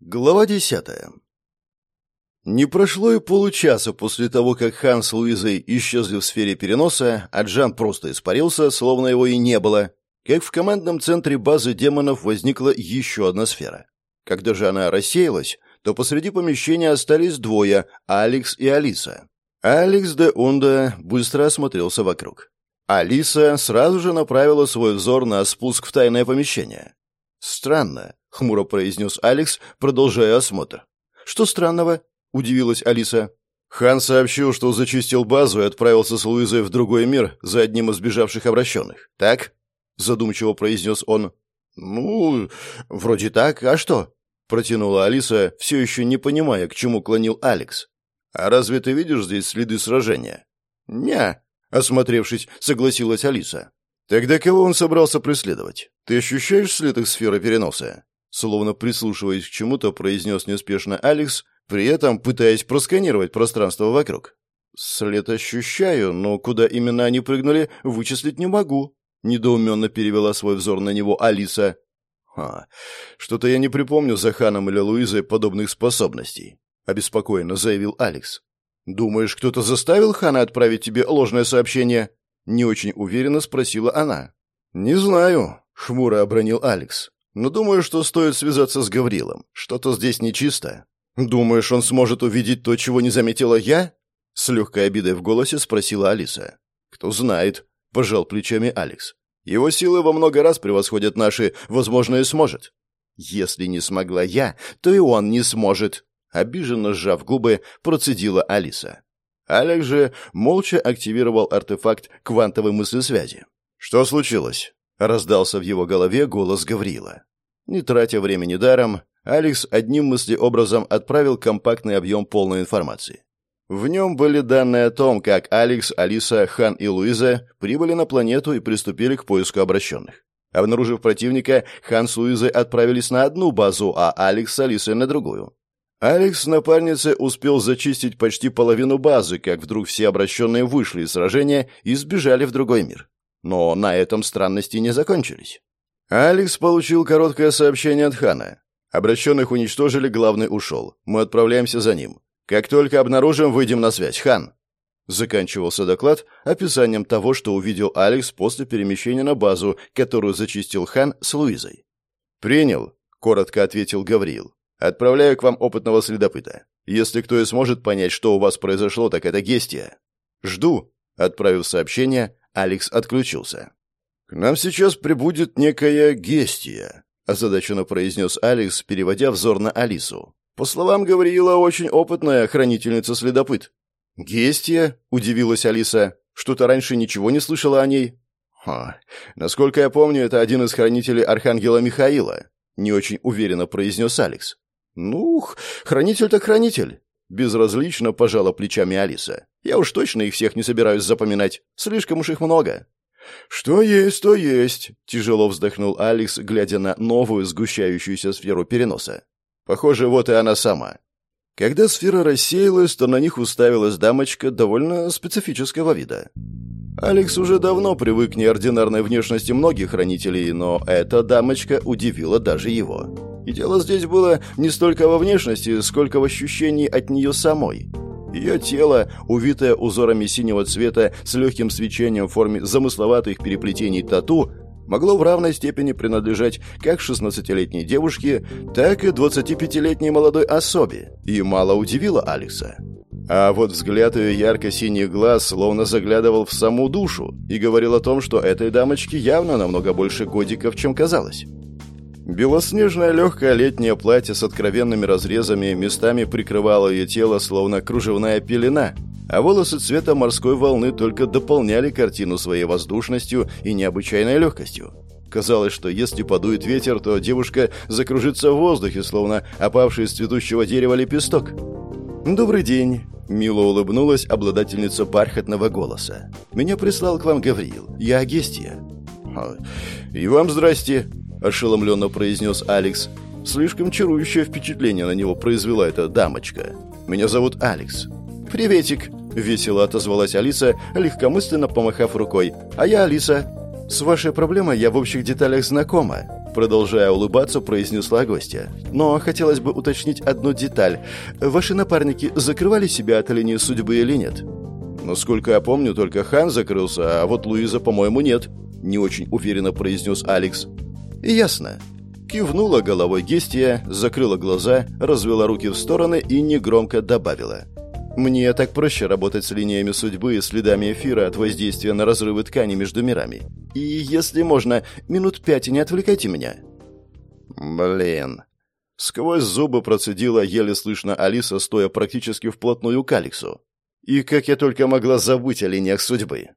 Глава десятая. Не прошло и получаса после того, как Хан с Луизой исчезли в сфере переноса, а Джан просто испарился, словно его и не было, как в командном центре базы демонов возникла еще одна сфера. Когда же она рассеялась, то посреди помещения остались двое — Алекс и Алиса. Алекс де Унда быстро осмотрелся вокруг. Алиса сразу же направила свой взор на спуск в тайное помещение. Странно, — хмуро произнес Алекс, продолжая осмотр. «Что странного?» — удивилась Алиса. Хан сообщил, что зачистил базу и отправился с Луизой в другой мир за одним из бежавших обращенных. «Так?» — задумчиво произнес он. «Ну, вроде так. А что?» — протянула Алиса, все еще не понимая, к чему клонил Алекс. «А разве ты видишь здесь следы сражения?» «Не», — осмотревшись, согласилась Алиса. «Тогда кого он собрался преследовать? Ты ощущаешь след их сферы переноса?» Словно прислушиваясь к чему-то, произнес неспешно Алекс, при этом пытаясь просканировать пространство вокруг. «След ощущаю, но куда именно они прыгнули, вычислить не могу», — недоуменно перевела свой взор на него Алиса. «Ха, что-то я не припомню за Ханом или Луизой подобных способностей», — обеспокоенно заявил Алекс. «Думаешь, кто-то заставил Хана отправить тебе ложное сообщение?» — не очень уверенно спросила она. «Не знаю», — хмуро обронил Алекс. Но думаю, что стоит связаться с Гаврилом. Что-то здесь нечисто. Думаешь, он сможет увидеть то, чего не заметила я? С легкой обидой в голосе спросила Алиса. Кто знает, пожал плечами Алекс. Его силы во много раз превосходят наши, возможно, и сможет. Если не смогла я, то и он не сможет. Обиженно сжав губы, процедила Алиса. Алекс же молча активировал артефакт квантовой мыслесвязи. «Что случилось?» Раздался в его голове голос Гаврила. Не тратя времени даром, Алекс одним мыслеобразом отправил компактный объем полной информации. В нем были данные о том, как Алекс, Алиса, Хан и Луиза прибыли на планету и приступили к поиску обращенных. Обнаружив противника, Хан с Луизой отправились на одну базу, а Алекс с Алисой на другую. Алекс с напарницей успел зачистить почти половину базы, как вдруг все обращенные вышли из сражения и сбежали в другой мир. Но на этом странности не закончились. Алекс получил короткое сообщение от Хана. Обращенных уничтожили, главный ушел. Мы отправляемся за ним. Как только обнаружим, выйдем на связь. Хан. Заканчивался доклад описанием того, что увидел Алекс после перемещения на базу, которую зачистил Хан с Луизой. «Принял», — коротко ответил Гавриил. «Отправляю к вам опытного следопыта. Если кто и сможет понять, что у вас произошло, так это Гестия. Жду», — отправив сообщение, Алекс отключился. «К нам сейчас прибудет некая Гестия», — озадаченно произнес Алекс, переводя взор на Алису. «По словам Гавриила, очень опытная хранительница-следопыт». «Гестия?» — удивилась Алиса. «Что-то раньше ничего не слышала о ней». «Ха, насколько я помню, это один из хранителей Архангела Михаила», — не очень уверенно произнес Алекс. «Ну, хранитель так хранитель. Безразлично пожала плечами Алиса. «Я уж точно их всех не собираюсь запоминать. Слишком уж их много». «Что есть, то есть», — тяжело вздохнул Алекс, глядя на новую сгущающуюся сферу переноса. «Похоже, вот и она сама». Когда сфера рассеялась, то на них уставилась дамочка довольно специфического вида. Алекс уже давно привык к неординарной внешности многих хранителей, но эта дамочка удивила даже его. И дело здесь было не столько во внешности, сколько в ощущении от нее самой. Ее тело, увитое узорами синего цвета с легким свечением в форме замысловатых переплетений тату, могло в равной степени принадлежать как 16-летней девушке, так и 25-летней молодой особе, и мало удивило Алекса. А вот взгляд ее ярко-синих глаз словно заглядывал в саму душу и говорил о том, что этой дамочке явно намного больше годиков, чем казалось. Белоснежное легкое летнее платье с откровенными разрезами местами прикрывало ее тело, словно кружевная пелена, а волосы цвета морской волны только дополняли картину своей воздушностью и необычайной легкостью. Казалось, что если подует ветер, то девушка закружится в воздухе, словно опавший из цветущего дерева лепесток. «Добрый день!» – мило улыбнулась обладательница бархатного голоса. «Меня прислал к вам Гавриил. Я Агестия». «И вам здрасте!» – ошеломленно произнес Алекс. Слишком чарующее впечатление на него произвела эта дамочка. «Меня зовут Алекс». «Приветик», – весело отозвалась Алиса, легкомысленно помахав рукой. «А я Алиса. С вашей проблемой я в общих деталях знакома». Продолжая улыбаться, произнесла гостья. «Но хотелось бы уточнить одну деталь. Ваши напарники закрывали себя от линии судьбы или нет?» «Насколько я помню, только Хан закрылся, а вот Луиза, по-моему, нет», — не очень уверенно произнес Алекс. «Ясно». Кивнула головой Гестия, закрыла глаза, развела руки в стороны и негромко добавила. «Мне так проще работать с линиями судьбы и следами эфира от воздействия на разрывы ткани между мирами. И, если можно, минут пять не отвлекайте меня». «Блин». Сквозь зубы процедила еле слышно Алиса, стоя практически вплотную к Алексу. И как я только могла забыть о линиях судьбы.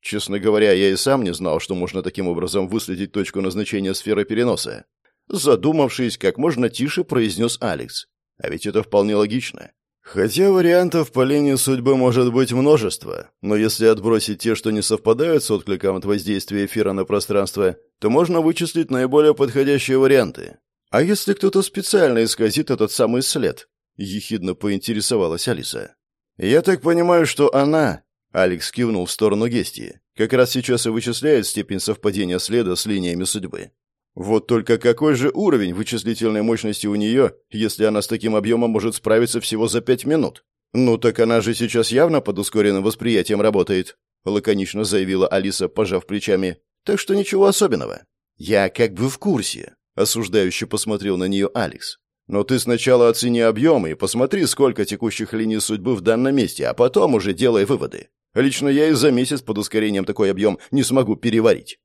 Честно говоря, я и сам не знал, что можно таким образом выследить точку назначения сферы переноса. Задумавшись, как можно тише произнес Алекс. А ведь это вполне логично. Хотя вариантов по линии судьбы может быть множество, но если отбросить те, что не совпадают с откликом от воздействия эфира на пространство, то можно вычислить наиболее подходящие варианты. А если кто-то специально исказит этот самый след? Ехидно поинтересовалась Алиса. «Я так понимаю, что она...» Алекс кивнул в сторону Гестии. «Как раз сейчас и вычисляет степень совпадения следа с линиями судьбы. Вот только какой же уровень вычислительной мощности у нее, если она с таким объемом может справиться всего за пять минут? Ну так она же сейчас явно под ускоренным восприятием работает», лаконично заявила Алиса, пожав плечами. «Так что ничего особенного». «Я как бы в курсе», осуждающе посмотрел на нее Алекс. Но ты сначала оцени объемы и посмотри, сколько текущих линий судьбы в данном месте, а потом уже делай выводы. Лично я и за месяц под ускорением такой объем не смогу переварить».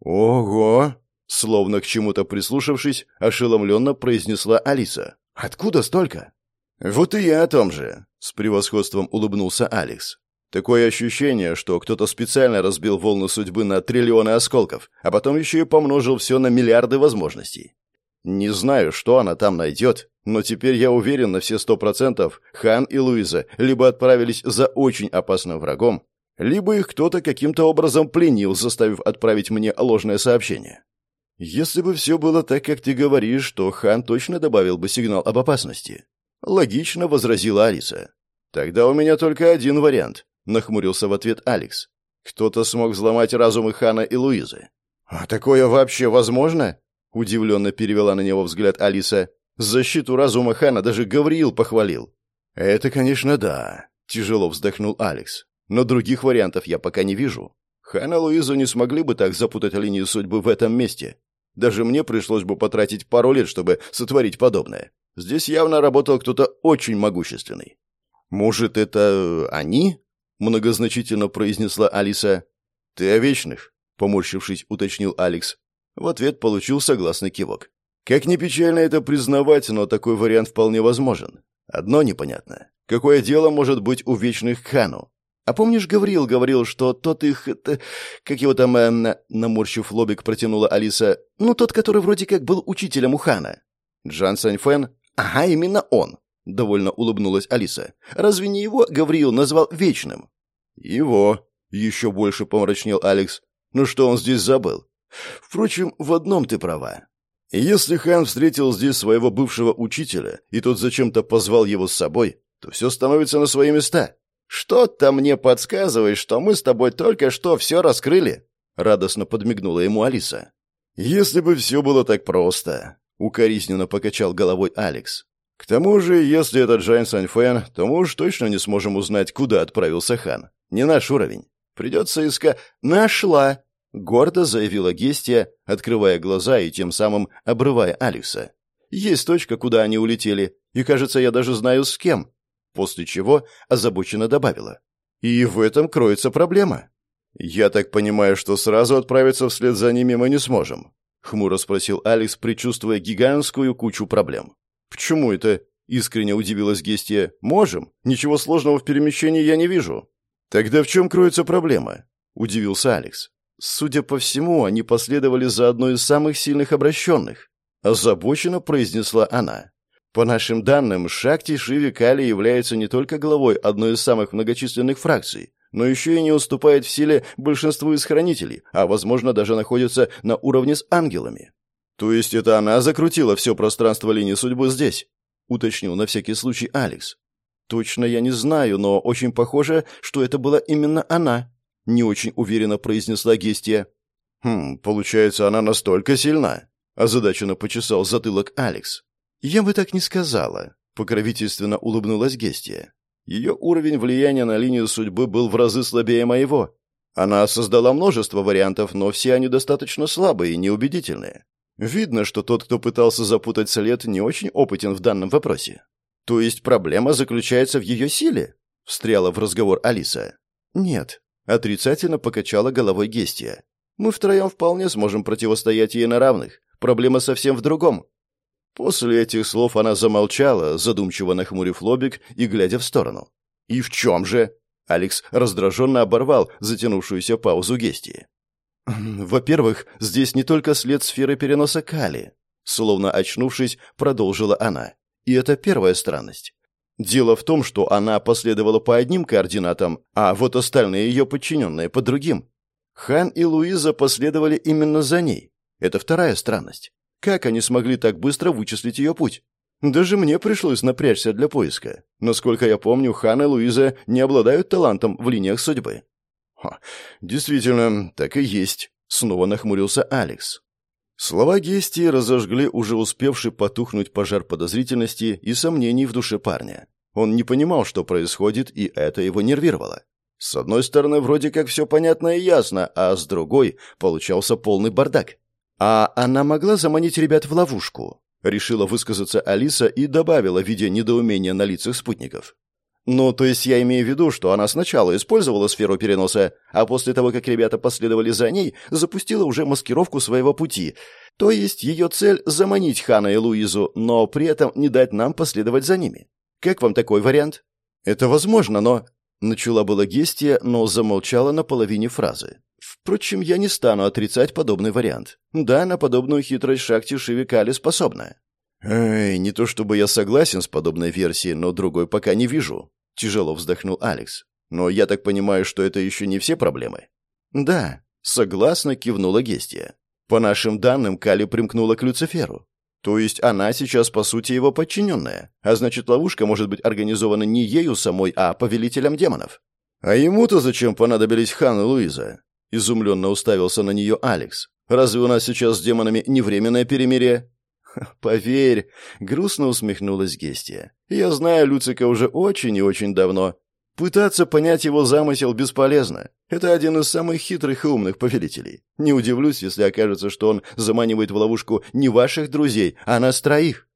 «Ого!» Словно к чему-то прислушавшись, ошеломленно произнесла Алиса. «Откуда столько?» «Вот и я о том же», — с превосходством улыбнулся Алекс. «Такое ощущение, что кто-то специально разбил волны судьбы на триллионы осколков, а потом еще и помножил все на миллиарды возможностей. Не знаю, что она там найдет, но теперь я уверен на все сто процентов, Хан и Луиза либо отправились за очень опасным врагом, либо их кто-то каким-то образом пленил, заставив отправить мне ложное сообщение. Если бы все было так, как ты говоришь, то Хан точно добавил бы сигнал об опасности. Логично возразила Алиса. Тогда у меня только один вариант, нахмурился в ответ Алекс. Кто-то смог взломать разумы Хана и Луизы. А такое вообще возможно? Удивленно перевела на него взгляд Алиса. Защиту разума Хана даже Гавриил похвалил. «Это, конечно, да», — тяжело вздохнул Алекс. «Но других вариантов я пока не вижу. Хана и Луизу не смогли бы так запутать линию судьбы в этом месте. Даже мне пришлось бы потратить пару лет, чтобы сотворить подобное. Здесь явно работал кто-то очень могущественный». «Может, это они?» — многозначительно произнесла Алиса. «Ты о вечных?» — поморщившись, уточнил Алекс. В ответ получил согласный кивок. Как ни печально это признавать, но такой вариант вполне возможен. Одно непонятно. Какое дело может быть у вечных хану? А помнишь, Гаврил говорил, что тот их... Это, как его там... Э, наморщив лобик, протянула Алиса. Ну, тот, который вроде как был учителем у хана. Джан Саньфэн? Ага, именно он. Довольно улыбнулась Алиса. Разве не его Гавриил назвал вечным? Его. Еще больше помрачнел Алекс. Ну что он здесь забыл? Впрочем, в одном ты права. Если хан встретил здесь своего бывшего учителя, и тот зачем-то позвал его с собой, то все становится на свои места. «Что-то мне подсказывает, что мы с тобой только что все раскрыли», — радостно подмигнула ему Алиса. «Если бы все было так просто», — укоризненно покачал головой Алекс. «К тому же, если это Джайн Саньфэн, то мы уж точно не сможем узнать, куда отправился хан. Не наш уровень. Придется искать...» «Нашла!» Гордо заявила Гестия, открывая глаза и тем самым обрывая Алекса. «Есть точка, куда они улетели, и, кажется, я даже знаю с кем». После чего озабоченно добавила. «И в этом кроется проблема». «Я так понимаю, что сразу отправиться вслед за ними мы не сможем?» — хмуро спросил Алекс, предчувствуя гигантскую кучу проблем. «Почему это?» — искренне удивилась Гестия. «Можем. Ничего сложного в перемещении я не вижу». «Тогда в чем кроется проблема?» — удивился Алекс. Судя по всему, они последовали за одной из самых сильных обращенных. Озабоченно произнесла она. По нашим данным, Шакти Шиви Кали является не только главой одной из самых многочисленных фракций, но еще и не уступает в силе большинству из хранителей, а, возможно, даже находится на уровне с ангелами. То есть это она закрутила все пространство линии судьбы здесь? Уточнил на всякий случай Алекс. Точно я не знаю, но очень похоже, что это была именно она. — не очень уверенно произнесла Гестия. «Хм, получается, она настолько сильна?» — озадаченно почесал затылок Алекс. «Я бы так не сказала», — покровительственно улыбнулась Гестия. Ее уровень влияния на линию судьбы был в разы слабее моего. Она создала множество вариантов, но все они достаточно слабые и неубедительные. Видно, что тот, кто пытался запутать след, не очень опытен в данном вопросе. То есть проблема заключается в ее силе? Встряла в разговор Алиса. Нет, отрицательно покачала головой Гестия. Мы втроем вполне сможем противостоять ей на равных. Проблема совсем в другом. После этих слов она замолчала, задумчиво нахмурив лобик и глядя в сторону. «И в чем же?» Алекс раздраженно оборвал затянувшуюся паузу Гестии. «Во-первых, здесь не только след сферы переноса Кали», словно очнувшись, продолжила она. И это первая странность. Дело в том, что она последовала по одним координатам, а вот остальные ее подчиненные по другим. Хан и Луиза последовали именно за ней. Это вторая странность. Как они смогли так быстро вычислить ее путь? Даже мне пришлось напрячься для поиска. Насколько я помню, Хан и Луиза не обладают талантом в линиях судьбы. Ха, действительно, так и есть, снова нахмурился Алекс. Слова Гестии разожгли уже успевший потухнуть пожар подозрительности и сомнений в душе парня. Он не понимал, что происходит, и это его нервировало. С одной стороны, вроде как все понятно и ясно, а с другой получался полный бардак. «А она могла заманить ребят в ловушку?» Решила высказаться Алиса и добавила, видя недоумение на лицах спутников. «Ну, то есть я имею в виду, что она сначала использовала сферу переноса, а после того, как ребята последовали за ней, запустила уже маскировку своего пути. То есть ее цель — заманить Хана и Луизу, но при этом не дать нам последовать за ними. Как вам такой вариант?» «Это возможно, но...» Начала была Гестия, но замолчала на половине фразы. Впрочем, я не стану отрицать подобный вариант. Да, на подобную хитрость Шакти Шивикали способна. Эй, не то чтобы я согласен с подобной версией, но другой пока не вижу. Тяжело вздохнул Алекс. Но я так понимаю, что это еще не все проблемы. Да, согласно кивнула Гестия. По нашим данным, Кали примкнула к Люциферу. То есть она сейчас, по сути, его подчиненная. А значит, ловушка может быть организована не ею самой, а повелителем демонов. А ему-то зачем понадобились Хан и Луиза? Изумленно уставился на нее Алекс. «Разве у нас сейчас с демонами не временное перемирие?» «Поверь», — грустно усмехнулась Гестия. «Я знаю Люцика уже очень и очень давно. Пытаться понять его замысел бесполезно. Это один из самых хитрых и умных повелителей. Не удивлюсь, если окажется, что он заманивает в ловушку не ваших друзей, а нас троих».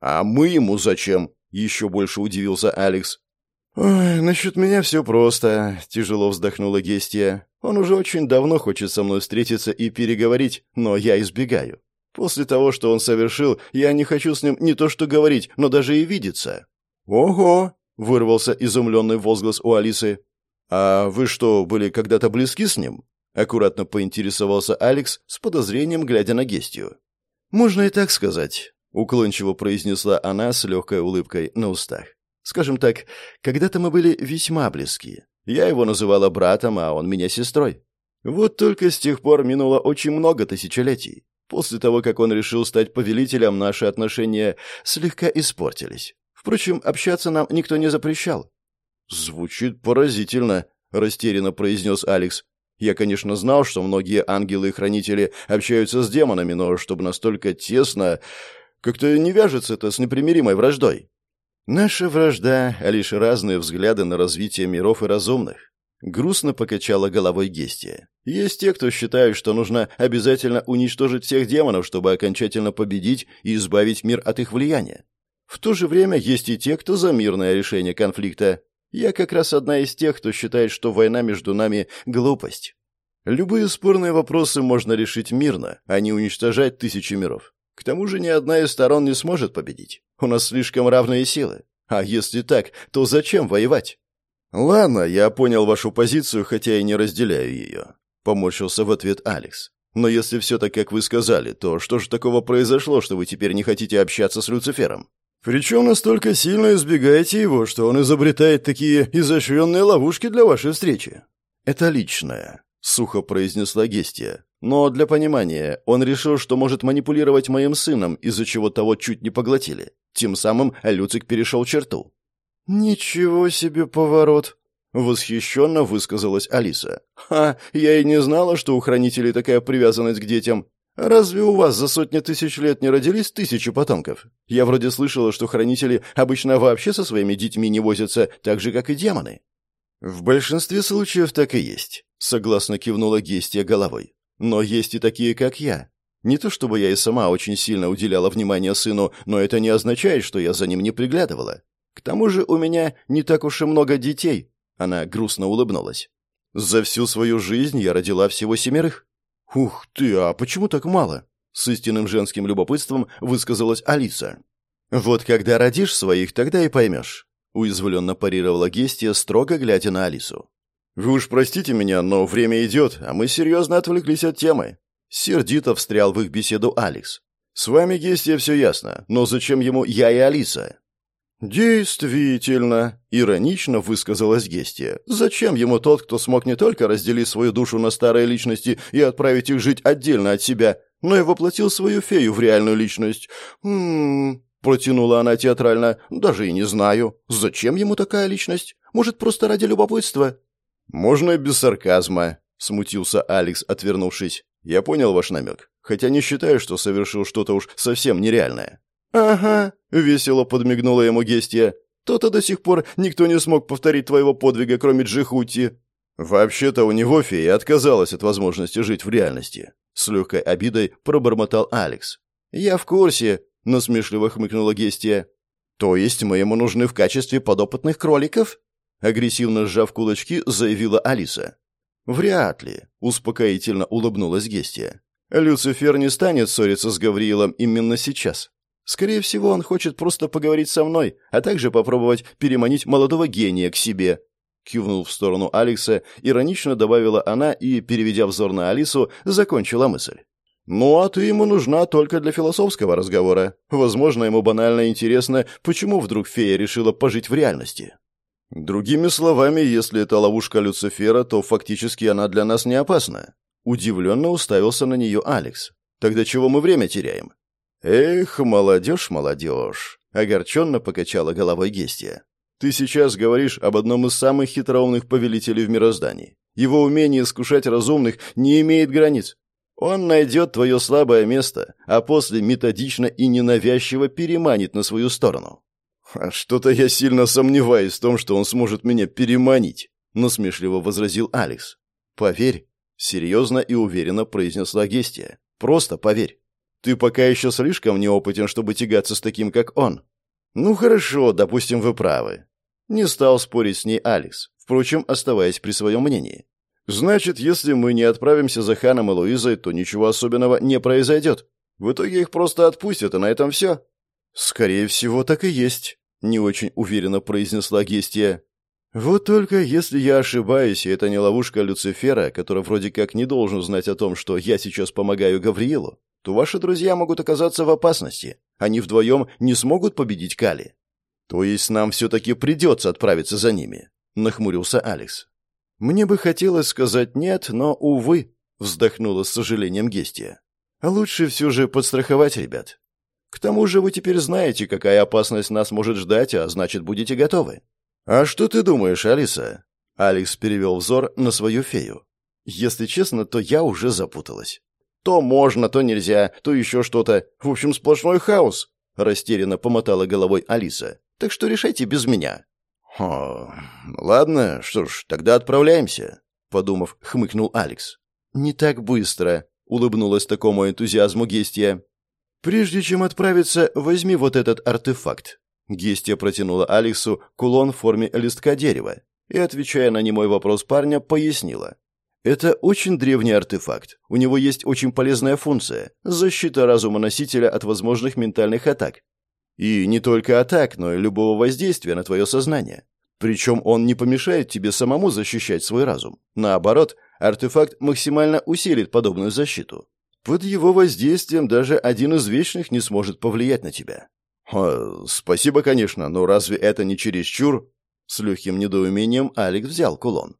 «А мы ему зачем?» — еще больше удивился Алекс. «Ой, насчет меня все просто», — тяжело вздохнула Гестия. «Он уже очень давно хочет со мной встретиться и переговорить, но я избегаю. После того, что он совершил, я не хочу с ним не то что говорить, но даже и видеться». «Ого!» — вырвался изумленный возглас у Алисы. «А вы что, были когда-то близки с ним?» — аккуратно поинтересовался Алекс с подозрением, глядя на Гестию. «Можно и так сказать», — уклончиво произнесла она с легкой улыбкой на устах. Скажем так, когда-то мы были весьма близки. Я его называла братом, а он меня сестрой. Вот только с тех пор минуло очень много тысячелетий. После того, как он решил стать повелителем, наши отношения слегка испортились. Впрочем, общаться нам никто не запрещал. «Звучит поразительно», — растерянно произнес Алекс. «Я, конечно, знал, что многие ангелы и хранители общаются с демонами, но чтобы настолько тесно... Как-то не вяжется это с непримиримой враждой». Наша вражда, а лишь разные взгляды на развитие миров и разумных. Грустно покачала головой Гестия. Есть те, кто считают, что нужно обязательно уничтожить всех демонов, чтобы окончательно победить и избавить мир от их влияния. В то же время есть и те, кто за мирное решение конфликта. Я как раз одна из тех, кто считает, что война между нами – глупость. Любые спорные вопросы можно решить мирно, а не уничтожать тысячи миров. К тому же ни одна из сторон не сможет победить. У нас слишком равные силы. А если так, то зачем воевать? Ладно, я понял вашу позицию, хотя и не разделяю ее. Поморщился в ответ Алекс. Но если все так, как вы сказали, то что же такого произошло, что вы теперь не хотите общаться с Люцифером? Причем настолько сильно избегаете его, что он изобретает такие изощренные ловушки для вашей встречи. Это личное, сухо произнесла Гестия. Но для понимания, он решил, что может манипулировать моим сыном, из-за чего того чуть не поглотили. Тем самым Люцик перешел черту. «Ничего себе поворот!» — восхищенно высказалась Алиса. «Ха, я и не знала, что у хранителей такая привязанность к детям. Разве у вас за сотни тысяч лет не родились тысячи потомков? Я вроде слышала, что хранители обычно вообще со своими детьми не возятся, так же, как и демоны». «В большинстве случаев так и есть», — согласно кивнула Гестия головой. «Но есть и такие, как я. Не то чтобы я и сама очень сильно уделяла внимание сыну, но это не означает, что я за ним не приглядывала. К тому же у меня не так уж и много детей». Она грустно улыбнулась. «За всю свою жизнь я родила всего семерых». «Ух ты, а почему так мало?» С истинным женским любопытством высказалась Алиса. «Вот когда родишь своих, тогда и поймешь», — уязвленно парировала Гестия, строго глядя на Алису. «Вы уж простите меня, но время идет, а мы серьезно отвлеклись от темы». Сердито встрял в их беседу Алекс. «С вами, Гестия, все ясно, но зачем ему я и Алиса?» «Действительно», — иронично высказалась Гестия. «Зачем ему тот, кто смог не только разделить свою душу на старые личности и отправить их жить отдельно от себя, но и воплотил свою фею в реальную личность? Хм...» Протянула она театрально. «Даже и не знаю. Зачем ему такая личность? Может, просто ради любопытства?» «Можно и без сарказма», — смутился Алекс, отвернувшись. «Я понял ваш намек, хотя не считаю, что совершил что-то уж совсем нереальное». «Ага», — весело подмигнула ему Гестия. «То-то до сих пор никто не смог повторить твоего подвига, кроме Джихути». «Вообще-то у него фея отказалась от возможности жить в реальности», — с легкой обидой пробормотал Алекс. «Я в курсе», — насмешливо хмыкнула Гестия. «То есть мы ему нужны в качестве подопытных кроликов?» Агрессивно сжав кулачки, заявила Алиса. «Вряд ли», — успокоительно улыбнулась Гестия. «Люцифер не станет ссориться с Гавриилом именно сейчас. Скорее всего, он хочет просто поговорить со мной, а также попробовать переманить молодого гения к себе. Кивнул в сторону Алекса, иронично добавила она и, переведя взор на Алису, закончила мысль. «Ну, а ты ему нужна только для философского разговора. Возможно, ему банально интересно, почему вдруг фея решила пожить в реальности». «Другими словами, если это ловушка Люцифера, то фактически она для нас не опасна». Удивленно уставился на нее Алекс. «Тогда чего мы время теряем? «Эх, молодежь, молодежь!» — огорченно покачала головой Гестия. «Ты сейчас говоришь об одном из самых хитроумных повелителей в мироздании. Его умение искушать разумных не имеет границ. Он найдет твое слабое место, а после методично и ненавязчиво переманит на свою сторону». «А «Что-то я сильно сомневаюсь в том, что он сможет меня переманить», — насмешливо возразил Алекс. «Поверь», — серьезно и уверенно произнесла Гестия. «Просто поверь. Ты пока еще слишком неопытен, чтобы тягаться с таким, как он. Ну хорошо, допустим, вы правы. Не стал спорить с ней Алекс, впрочем, оставаясь при своем мнении. Значит, если мы не отправимся за Ханом и Луизой, то ничего особенного не произойдет. В итоге их просто отпустят, и на этом все. Скорее всего, так и есть, не очень уверенно произнесла Гестия. Вот только если я ошибаюсь, и это не ловушка Люцифера, который вроде как не должен знать о том, что я сейчас помогаю Гавриилу, то ваши друзья могут оказаться в опасности. Они вдвоем не смогут победить Кали. То есть нам все-таки придется отправиться за ними, нахмурился Алекс. Мне бы хотелось сказать нет, но, увы, вздохнула с сожалением Гестия. Лучше все же подстраховать ребят. К тому же вы теперь знаете, какая опасность нас может ждать, а значит, будете готовы. А что ты думаешь, Алиса? Алекс перевел взор на свою фею. Если честно, то я уже запуталась. То можно, то нельзя, то еще что-то. В общем, сплошной хаос. Растерянно помотала головой Алиса. Так что решайте без меня. О, ладно, что ж, тогда отправляемся. Подумав, хмыкнул Алекс. Не так быстро, улыбнулась такому энтузиазму Гестия. Прежде чем отправиться, возьми вот этот артефакт. Гестия протянула Алексу кулон в форме листка дерева и, отвечая на немой вопрос парня, пояснила. Это очень древний артефакт. У него есть очень полезная функция – защита разума носителя от возможных ментальных атак. И не только атак, но и любого воздействия на твое сознание. Причем он не помешает тебе самому защищать свой разум. Наоборот, артефакт максимально усилит подобную защиту. Под его воздействием даже один из вечных не сможет повлиять на тебя. О, спасибо, конечно, но разве это не чересчур? С легким недоумением Алекс взял кулон.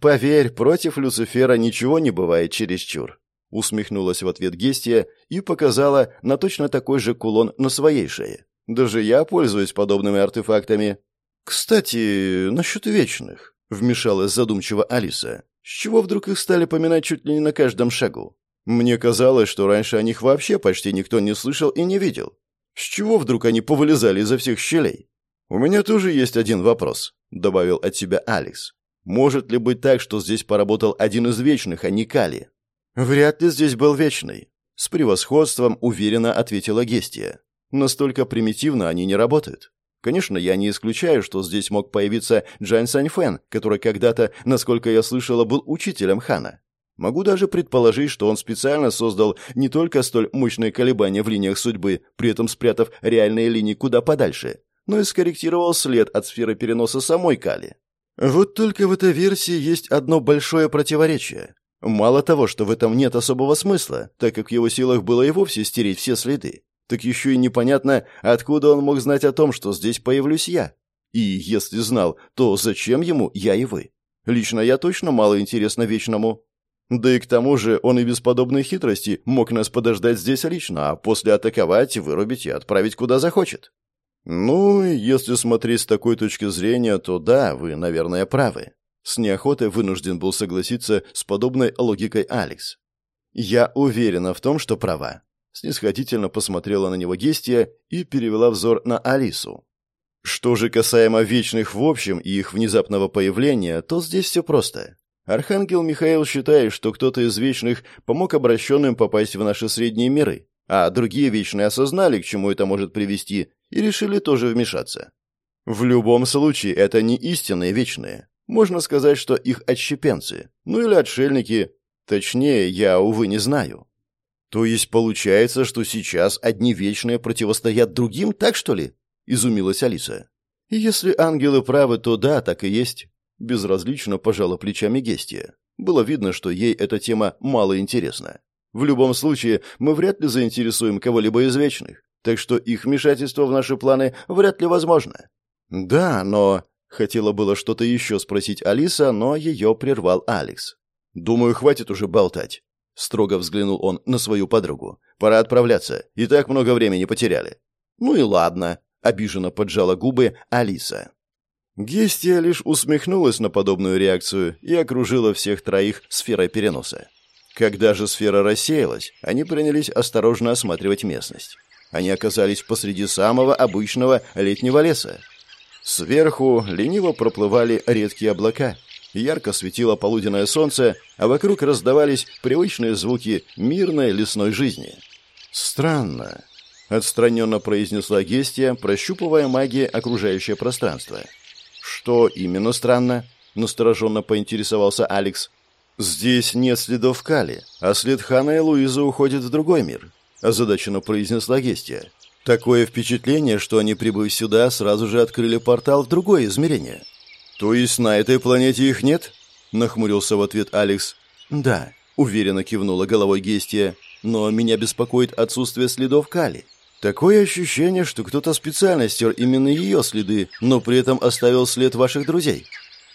«Поверь, против Люцифера ничего не бывает чересчур», — усмехнулась в ответ Гестия и показала на точно такой же кулон на своей шее. «Даже я пользуюсь подобными артефактами». «Кстати, насчет вечных», — вмешалась задумчиво Алиса. «С чего вдруг их стали поминать чуть ли не на каждом шагу? Мне казалось, что раньше о них вообще почти никто не слышал и не видел. С чего вдруг они повылезали изо всех щелей? У меня тоже есть один вопрос, добавил от себя Алекс. Может ли быть так, что здесь поработал один из вечных, а не Кали? Вряд ли здесь был вечный. С превосходством уверенно ответила Гестия. Настолько примитивно они не работают. Конечно, я не исключаю, что здесь мог появиться Джан Саньфэн, который когда-то, насколько я слышала, был учителем Хана. Могу даже предположить, что он специально создал не только столь мощные колебания в линиях судьбы, при этом спрятав реальные линии куда подальше, но и скорректировал след от сферы переноса самой Кали. Вот только в этой версии есть одно большое противоречие. Мало того, что в этом нет особого смысла, так как в его силах было и вовсе стереть все следы, так еще и непонятно, откуда он мог знать о том, что здесь появлюсь я. И если знал, то зачем ему я и вы? Лично я точно мало интересно Вечному. Да и к тому же он и без подобной хитрости мог нас подождать здесь лично, а после атаковать, вырубить и отправить куда захочет. Ну, если смотреть с такой точки зрения, то да, вы, наверное, правы. С неохотой вынужден был согласиться с подобной логикой Алекс. Я уверена в том, что права снисходительно посмотрела на него Гестия и перевела взор на Алису. Что же касаемо вечных в общем и их внезапного появления, то здесь все просто. Архангел Михаил считает, что кто-то из вечных помог обращенным попасть в наши средние миры, а другие вечные осознали, к чему это может привести, и решили тоже вмешаться. В любом случае, это не истинные вечные. Можно сказать, что их отщепенцы, ну или отшельники. Точнее, я, увы, не знаю. То есть получается, что сейчас одни вечные противостоят другим, так что ли? Изумилась Алиса. Если ангелы правы, то да, так и есть. Безразлично пожала плечами Гестия. Было видно, что ей эта тема мало интересна. В любом случае, мы вряд ли заинтересуем кого-либо из вечных, так что их вмешательство в наши планы вряд ли возможно. Да, но... Хотела было что-то еще спросить Алиса, но ее прервал Алекс. «Думаю, хватит уже болтать. Строго взглянул он на свою подругу. «Пора отправляться. И так много времени потеряли». «Ну и ладно», — обиженно поджала губы Алиса. Гестия лишь усмехнулась на подобную реакцию и окружила всех троих сферой переноса. Когда же сфера рассеялась, они принялись осторожно осматривать местность. Они оказались посреди самого обычного летнего леса. Сверху лениво проплывали редкие облака — ярко светило полуденное солнце, а вокруг раздавались привычные звуки мирной лесной жизни. «Странно», — отстраненно произнесла Гестия, прощупывая магией окружающее пространство. «Что именно странно?» — настороженно поинтересовался Алекс. «Здесь нет следов Кали, а след Хана и Луизы уходит в другой мир», — озадаченно произнесла Гестия. «Такое впечатление, что они, прибыв сюда, сразу же открыли портал в другое измерение». «То есть на этой планете их нет?» — нахмурился в ответ Алекс. «Да», — уверенно кивнула головой Гестия, «но меня беспокоит отсутствие следов Кали. Такое ощущение, что кто-то специально стер именно ее следы, но при этом оставил след ваших друзей».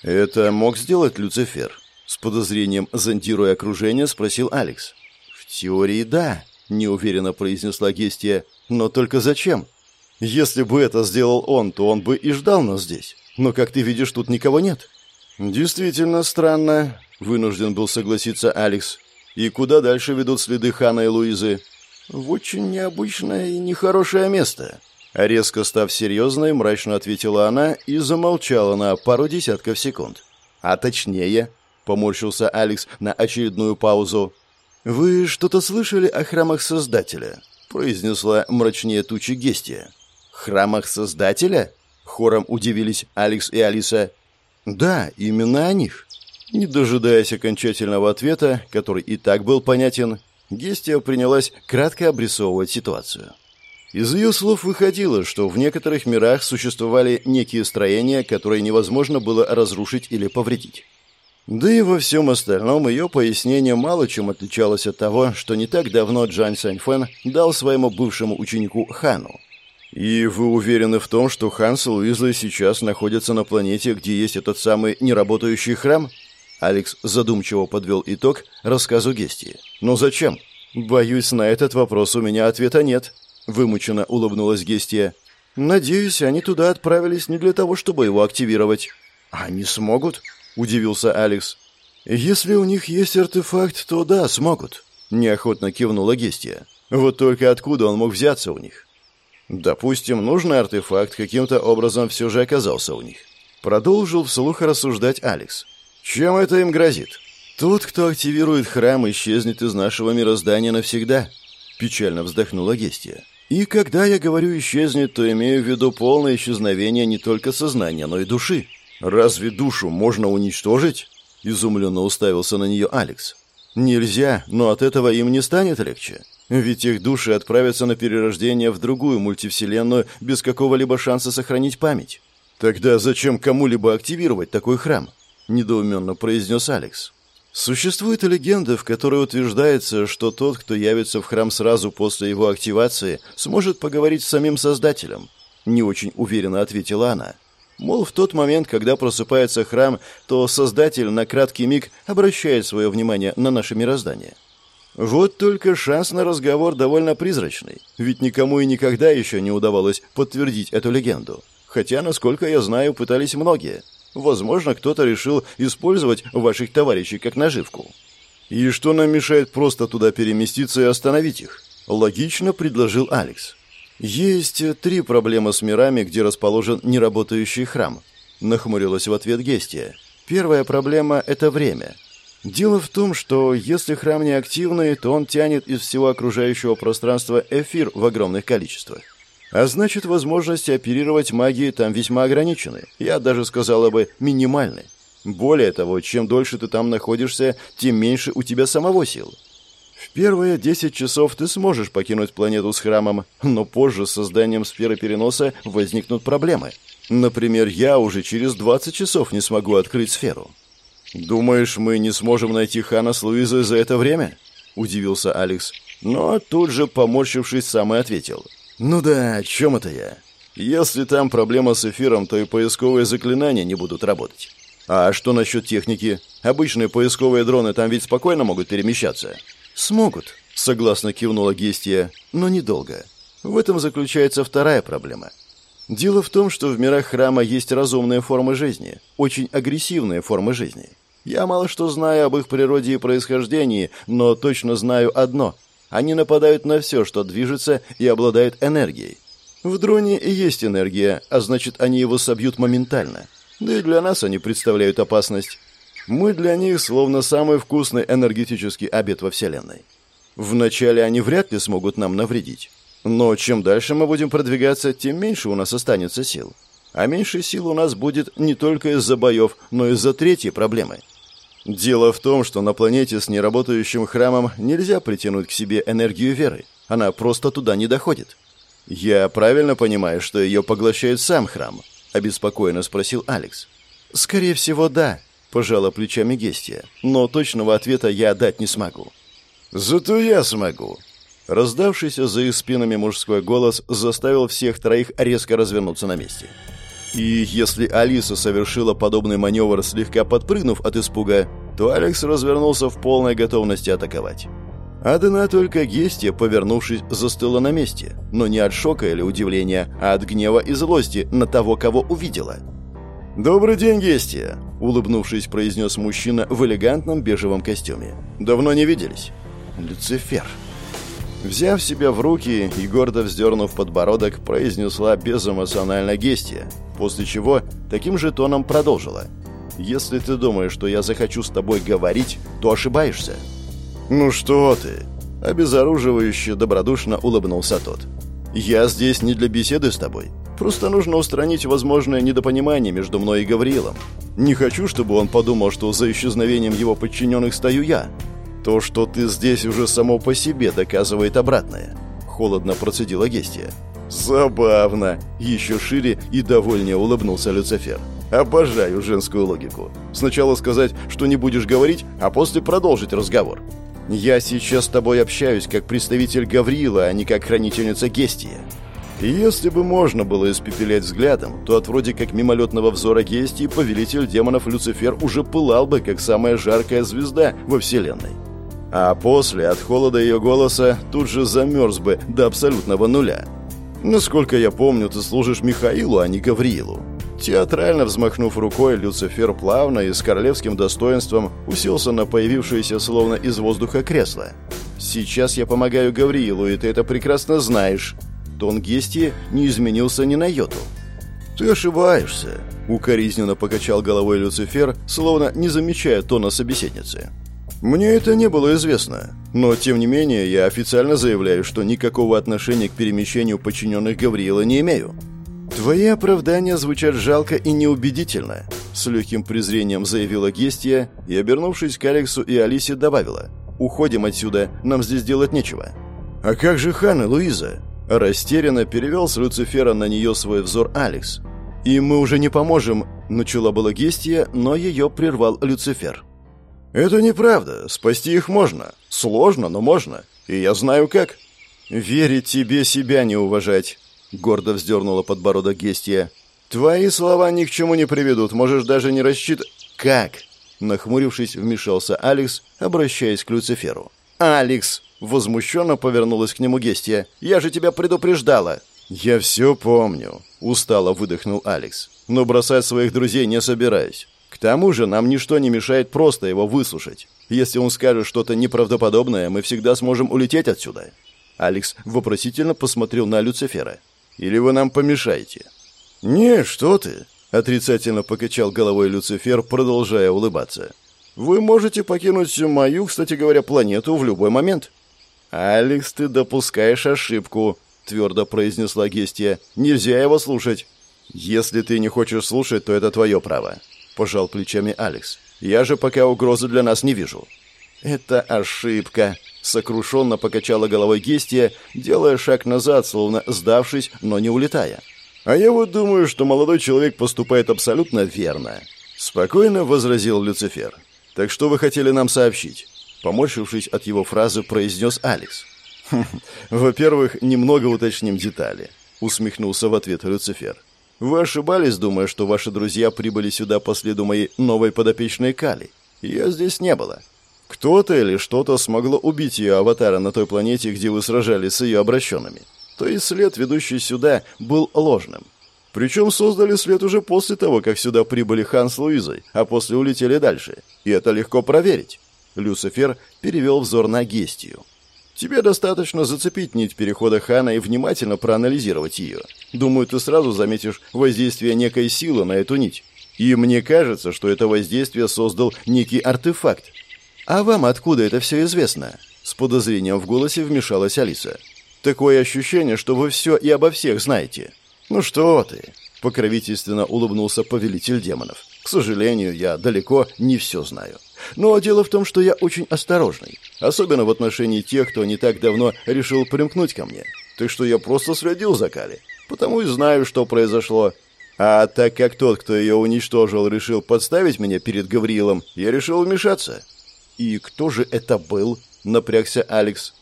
«Это мог сделать Люцифер?» С подозрением, зондируя окружение, спросил Алекс. «В теории, да», — неуверенно произнесла Гестия. «Но только зачем? Если бы это сделал он, то он бы и ждал нас здесь. Но, как ты видишь, тут никого нет». «Действительно странно», — вынужден был согласиться Алекс. «И куда дальше ведут следы Хана и Луизы?» «В очень необычное и нехорошее место». Резко став серьезной, мрачно ответила она и замолчала на пару десятков секунд. «А точнее», — поморщился Алекс на очередную паузу. «Вы что-то слышали о храмах Создателя?» — произнесла мрачнее тучи Гестия. «Храмах Создателя?» Хором удивились Алекс и Алиса. «Да, именно о них». Не дожидаясь окончательного ответа, который и так был понятен, Гестия принялась кратко обрисовывать ситуацию. Из ее слов выходило, что в некоторых мирах существовали некие строения, которые невозможно было разрушить или повредить. Да и во всем остальном ее пояснение мало чем отличалось от того, что не так давно Джан Саньфэн дал своему бывшему ученику Хану. «И вы уверены в том, что Ханс и Луиза сейчас находятся на планете, где есть этот самый неработающий храм?» Алекс задумчиво подвел итог рассказу Гестии. «Но зачем?» «Боюсь, на этот вопрос у меня ответа нет», — вымученно улыбнулась Гестия. «Надеюсь, они туда отправились не для того, чтобы его активировать». «Они смогут?» — удивился Алекс. «Если у них есть артефакт, то да, смогут», Неохотно кивнула Гестия. Вот только откуда он мог взяться у них? Допустим, нужный артефакт каким-то образом все же оказался у них. Продолжил вслух рассуждать Алекс. Чем это им грозит? Тот, кто активирует храм, исчезнет из нашего мироздания навсегда. Печально вздохнула Гестия. И когда я говорю «исчезнет», то имею в виду полное исчезновение не только сознания, но и души. Разве душу можно уничтожить? Изумленно уставился на нее Алекс. Нельзя, но от этого им не станет легче. Ведь их души отправятся на перерождение в другую мультивселенную без какого-либо шанса сохранить память. Тогда зачем кому-либо активировать такой храм? Недоуменно произнес Алекс. Существует легенда, в которой утверждается, что тот, кто явится в храм сразу после его активации, сможет поговорить с самим Создателем. Не очень уверенно ответила она. Мол, в тот момент, когда просыпается храм, то Создатель на краткий миг обращает свое внимание на наше мироздание. Вот только шанс на разговор довольно призрачный, ведь никому и никогда еще не удавалось подтвердить эту легенду. Хотя, насколько я знаю, пытались многие. Возможно, кто-то решил использовать ваших товарищей как наживку. И что нам мешает просто туда переместиться и остановить их? Логично предложил Алекс. «Есть три проблемы с мирами, где расположен неработающий храм», — нахмурилась в ответ Гестия. «Первая проблема — это время. Дело в том, что если храм не активный, то он тянет из всего окружающего пространства эфир в огромных количествах. А значит, возможности оперировать магией там весьма ограничены. Я даже сказала бы, минимальны. Более того, чем дольше ты там находишься, тем меньше у тебя самого сил. В первые 10 часов ты сможешь покинуть планету с храмом, но позже с созданием сферы переноса возникнут проблемы. Например, я уже через 20 часов не смогу открыть сферу. «Думаешь, мы не сможем найти Хана с Луизой за это время?» – удивился Алекс. Но тут же, поморщившись, сам и ответил. «Ну да, о чем это я? Если там проблема с эфиром, то и поисковые заклинания не будут работать. А что насчет техники? Обычные поисковые дроны там ведь спокойно могут перемещаться?» «Смогут», — согласно кивнула Гестия, — «но недолго. В этом заключается вторая проблема. Дело в том, что в мирах храма есть разумные формы жизни, очень агрессивные формы жизни. Я мало что знаю об их природе и происхождении, но точно знаю одно — они нападают на все, что движется и обладает энергией. В дроне есть энергия, а значит, они его собьют моментально. Да и для нас они представляют опасность. Мы для них словно самый вкусный энергетический обед во Вселенной. Вначале они вряд ли смогут нам навредить. Но чем дальше мы будем продвигаться, тем меньше у нас останется сил. А меньше сил у нас будет не только из-за боев, но и из-за третьей проблемы. Дело в том, что на планете с неработающим храмом нельзя притянуть к себе энергию веры. Она просто туда не доходит. «Я правильно понимаю, что ее поглощает сам храм?» – обеспокоенно спросил Алекс. «Скорее всего, да», пожала плечами Гестия. Но точного ответа я дать не смогу. Зато я смогу. Раздавшийся за их спинами мужской голос заставил всех троих резко развернуться на месте. И если Алиса совершила подобный маневр, слегка подпрыгнув от испуга, то Алекс развернулся в полной готовности атаковать. Одна только Гестия, повернувшись, застыла на месте, но не от шока или удивления, а от гнева и злости на того, кого увидела – «Добрый день, Гестия!» — улыбнувшись, произнес мужчина в элегантном бежевом костюме. «Давно не виделись». «Люцифер!» Взяв себя в руки и гордо вздернув подбородок, произнесла безэмоционально Гестия, после чего таким же тоном продолжила. «Если ты думаешь, что я захочу с тобой говорить, то ошибаешься». «Ну что ты!» — обезоруживающе добродушно улыбнулся тот. «Я здесь не для беседы с тобой. Просто нужно устранить возможное недопонимание между мной и Гавриилом. Не хочу, чтобы он подумал, что за исчезновением его подчиненных стою я. То, что ты здесь уже само по себе доказывает обратное. Холодно процедила Гестия. Забавно. Еще шире и довольнее улыбнулся Люцифер. Обожаю женскую логику. Сначала сказать, что не будешь говорить, а после продолжить разговор. Я сейчас с тобой общаюсь как представитель Гавриила, а не как хранительница Гестия. И если бы можно было испепелять взглядом, то от вроде как мимолетного взора Гестии повелитель демонов Люцифер уже пылал бы, как самая жаркая звезда во Вселенной. А после, от холода ее голоса, тут же замерз бы до абсолютного нуля. Насколько я помню, ты служишь Михаилу, а не Гавриилу. Театрально взмахнув рукой, Люцифер плавно и с королевским достоинством уселся на появившееся словно из воздуха кресло. «Сейчас я помогаю Гавриилу, и ты это прекрасно знаешь». Тон Гестии не изменился ни на йоту. «Ты ошибаешься», — укоризненно покачал головой Люцифер, словно не замечая тона собеседницы. «Мне это не было известно, но, тем не менее, я официально заявляю, что никакого отношения к перемещению подчиненных Гавриила не имею. «Твои оправдания звучат жалко и неубедительно», — с легким презрением заявила Гестия и, обернувшись к Алексу и Алисе, добавила. «Уходим отсюда, нам здесь делать нечего». «А как же Хан и Луиза?» Растерянно перевел с Люцифера на нее свой взор Алекс. «И мы уже не поможем», — начала была Гестия, но ее прервал Люцифер. «Это неправда. Спасти их можно. Сложно, но можно. И я знаю как». «Верить тебе себя не уважать», — гордо вздернула подбородок Гестия. «Твои слова ни к чему не приведут, можешь даже не рассчитывать...» «Как?» — нахмурившись, вмешался Алекс, обращаясь к Люциферу. «Алекс!» — возмущенно повернулась к нему Гестия. «Я же тебя предупреждала!» «Я все помню», — устало выдохнул Алекс. «Но бросать своих друзей не собираюсь. К тому же нам ничто не мешает просто его выслушать. Если он скажет что-то неправдоподобное, мы всегда сможем улететь отсюда». Алекс вопросительно посмотрел на Люцифера. Или вы нам помешаете?» «Не, что ты!» — отрицательно покачал головой Люцифер, продолжая улыбаться. «Вы можете покинуть мою, кстати говоря, планету в любой момент». «Алекс, ты допускаешь ошибку», — твердо произнесла Гестия. «Нельзя его слушать». «Если ты не хочешь слушать, то это твое право», — пожал плечами Алекс. «Я же пока угрозы для нас не вижу». «Это ошибка», Сокрушенно покачала головой Гестия, делая шаг назад, словно сдавшись, но не улетая. «А я вот думаю, что молодой человек поступает абсолютно верно», — спокойно возразил Люцифер. «Так что вы хотели нам сообщить?» Поморщившись от его фразы, произнес Алекс. «Хм, «Во-первых, немного уточним детали», — усмехнулся в ответ Люцифер. «Вы ошибались, думая, что ваши друзья прибыли сюда по следу моей новой подопечной Кали. Ее здесь не было. Кто-то или что-то смогло убить ее аватара на той планете, где вы сражались с ее обращенными. То есть след, ведущий сюда, был ложным. Причем создали след уже после того, как сюда прибыли Хан с Луизой, а после улетели дальше. И это легко проверить. Люцифер перевел взор на Гестию. Тебе достаточно зацепить нить перехода Хана и внимательно проанализировать ее. Думаю, ты сразу заметишь воздействие некой силы на эту нить. И мне кажется, что это воздействие создал некий артефакт, «А вам откуда это все известно?» С подозрением в голосе вмешалась Алиса. «Такое ощущение, что вы все и обо всех знаете». «Ну что ты?» — покровительственно улыбнулся повелитель демонов. «К сожалению, я далеко не все знаю. Но дело в том, что я очень осторожный, особенно в отношении тех, кто не так давно решил примкнуть ко мне. Так что я просто следил за Кали, потому и знаю, что произошло. А так как тот, кто ее уничтожил, решил подставить меня перед Гавриилом, я решил вмешаться. «И кто же это был?» — напрягся Алекс.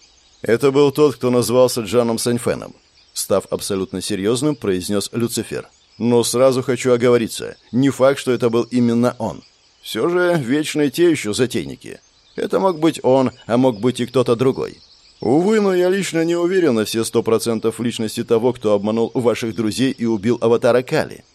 «Это был тот, кто назвался Джаном Саньфеном», — став абсолютно серьезным, произнес Люцифер. «Но сразу хочу оговориться. Не факт, что это был именно он. Все же вечные те еще затейники. Это мог быть он, а мог быть и кто-то другой. Увы, но я лично не уверен на все сто процентов личности того, кто обманул ваших друзей и убил аватара Кали.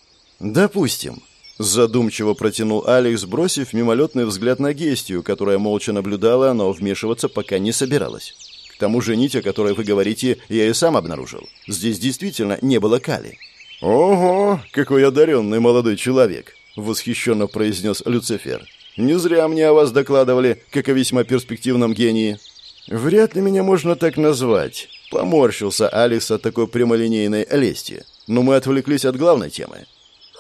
Допустим. Задумчиво протянул Алекс, бросив мимолетный взгляд на Гестию, которая молча наблюдала, но вмешиваться пока не собиралась. К тому же нить, о которой вы говорите, я и сам обнаружил. Здесь действительно не было Кали. «Ого, какой одаренный молодой человек!» — восхищенно произнес Люцифер. «Не зря мне о вас докладывали, как о весьма перспективном гении». «Вряд ли меня можно так назвать», — поморщился Алекс от такой прямолинейной лести. «Но мы отвлеклись от главной темы.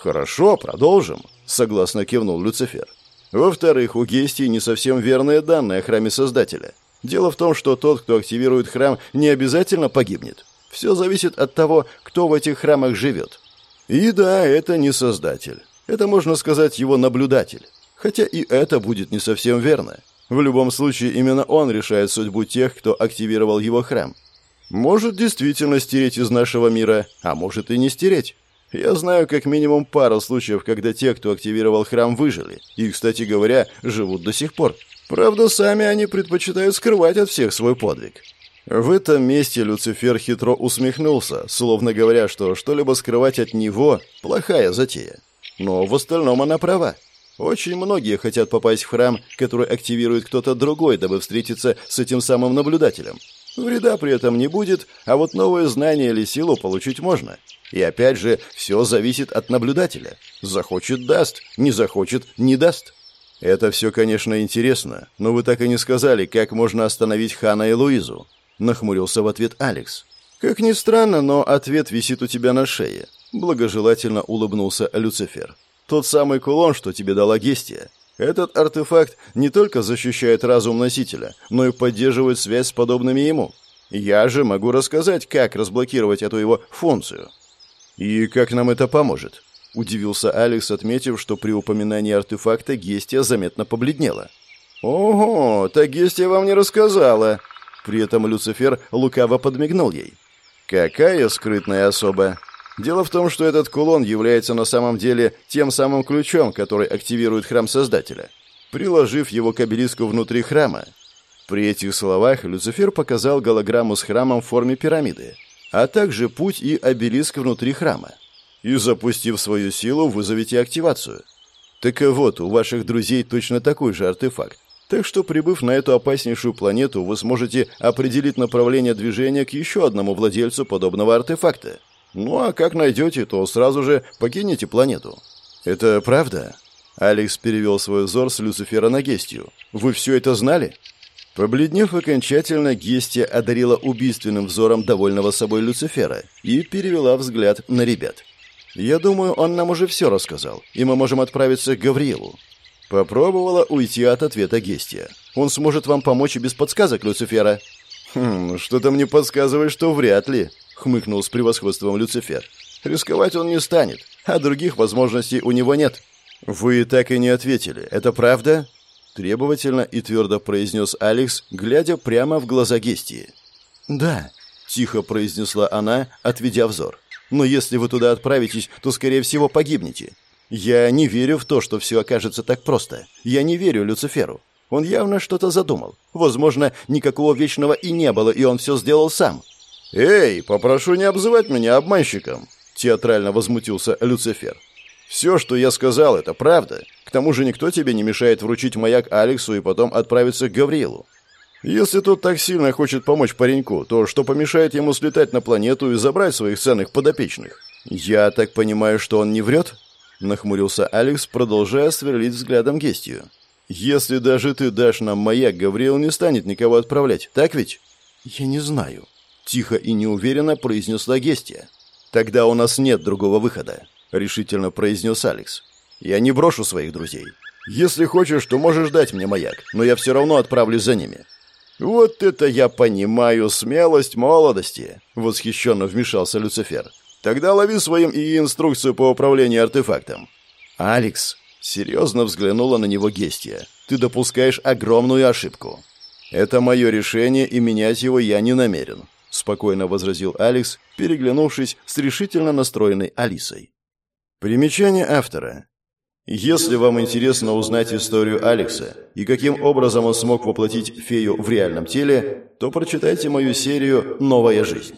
«Хорошо, продолжим», — согласно кивнул Люцифер. «Во-вторых, у Гестии не совсем верные данные о храме Создателя. Дело в том, что тот, кто активирует храм, не обязательно погибнет. Все зависит от того, кто в этих храмах живет. И да, это не Создатель. Это, можно сказать, его наблюдатель. Хотя и это будет не совсем верно. В любом случае, именно он решает судьбу тех, кто активировал его храм. Может действительно стереть из нашего мира, а может и не стереть. Я знаю как минимум пару случаев, когда те, кто активировал храм, выжили. И, кстати говоря, живут до сих пор. Правда, сами они предпочитают скрывать от всех свой подвиг. В этом месте Люцифер хитро усмехнулся, словно говоря, что что-либо скрывать от него – плохая затея. Но в остальном она права. Очень многие хотят попасть в храм, который активирует кто-то другой, дабы встретиться с этим самым наблюдателем. Вреда при этом не будет, а вот новые знания или силу получить можно. И опять же, все зависит от наблюдателя. Захочет – даст, не захочет – не даст. Это все, конечно, интересно, но вы так и не сказали, как можно остановить Хана и Луизу. Нахмурился в ответ Алекс. Как ни странно, но ответ висит у тебя на шее. Благожелательно улыбнулся Люцифер. Тот самый кулон, что тебе дала Гестия. Этот артефакт не только защищает разум носителя, но и поддерживает связь с подобными ему. Я же могу рассказать, как разблокировать эту его функцию. И как нам это поможет? Удивился Алекс, отметив, что при упоминании артефакта Гестия заметно побледнела. «Ого, так Гестия вам не рассказала!» При этом Люцифер лукаво подмигнул ей. «Какая скрытная особа!» Дело в том, что этот кулон является на самом деле тем самым ключом, который активирует храм Создателя, приложив его к обелиску внутри храма. При этих словах Люцифер показал голограмму с храмом в форме пирамиды, а также путь и обелиск внутри храма. И запустив свою силу, вызовите активацию. Так вот, у ваших друзей точно такой же артефакт. Так что, прибыв на эту опаснейшую планету, вы сможете определить направление движения к еще одному владельцу подобного артефакта. Ну а как найдете, то сразу же покинете планету. Это правда? Алекс перевел свой взор с Люцифера на Гестию. Вы все это знали? Побледнев окончательно, Гестия одарила убийственным взором довольного собой Люцифера и перевела взгляд на ребят. «Я думаю, он нам уже все рассказал, и мы можем отправиться к Гавриилу». Попробовала уйти от ответа Гестия. «Он сможет вам помочь и без подсказок Люцифера». «Хм, что-то мне подсказывает, что вряд ли», — хмыкнул с превосходством Люцифер. «Рисковать он не станет, а других возможностей у него нет». «Вы так и не ответили. Это правда?» Требовательно и твердо произнес Алекс, глядя прямо в глаза Гестии. «Да», — тихо произнесла она, отведя взор. «Но если вы туда отправитесь, то, скорее всего, погибнете. Я не верю в то, что все окажется так просто. Я не верю Люциферу. Он явно что-то задумал. Возможно, никакого вечного и не было, и он все сделал сам. «Эй, попрошу не обзывать меня обманщиком!» Театрально возмутился Люцифер. «Все, что я сказал, это правда. К тому же никто тебе не мешает вручить маяк Алексу и потом отправиться к Гаврилу. Если тот так сильно хочет помочь пареньку, то что помешает ему слетать на планету и забрать своих ценных подопечных? Я так понимаю, что он не врет?» Нахмурился Алекс, продолжая сверлить взглядом Гестию. «Если даже ты дашь нам маяк, Гавриил не станет никого отправлять, так ведь?» «Я не знаю», Тихо и неуверенно произнесла Гестия. «Тогда у нас нет другого выхода», — решительно произнес Алекс. «Я не брошу своих друзей. Если хочешь, то можешь дать мне маяк, но я все равно отправлюсь за ними». «Вот это я понимаю смелость молодости!» — восхищенно вмешался Люцифер. «Тогда лови своим и инструкцию по управлению артефактом». «Алекс», — серьезно взглянула на него Гестия, — «ты допускаешь огромную ошибку». «Это мое решение, и менять его я не намерен спокойно возразил Алекс, переглянувшись с решительно настроенной Алисой. Примечание автора. Если вам интересно узнать историю Алекса и каким образом он смог воплотить фею в реальном теле, то прочитайте мою серию «Новая жизнь».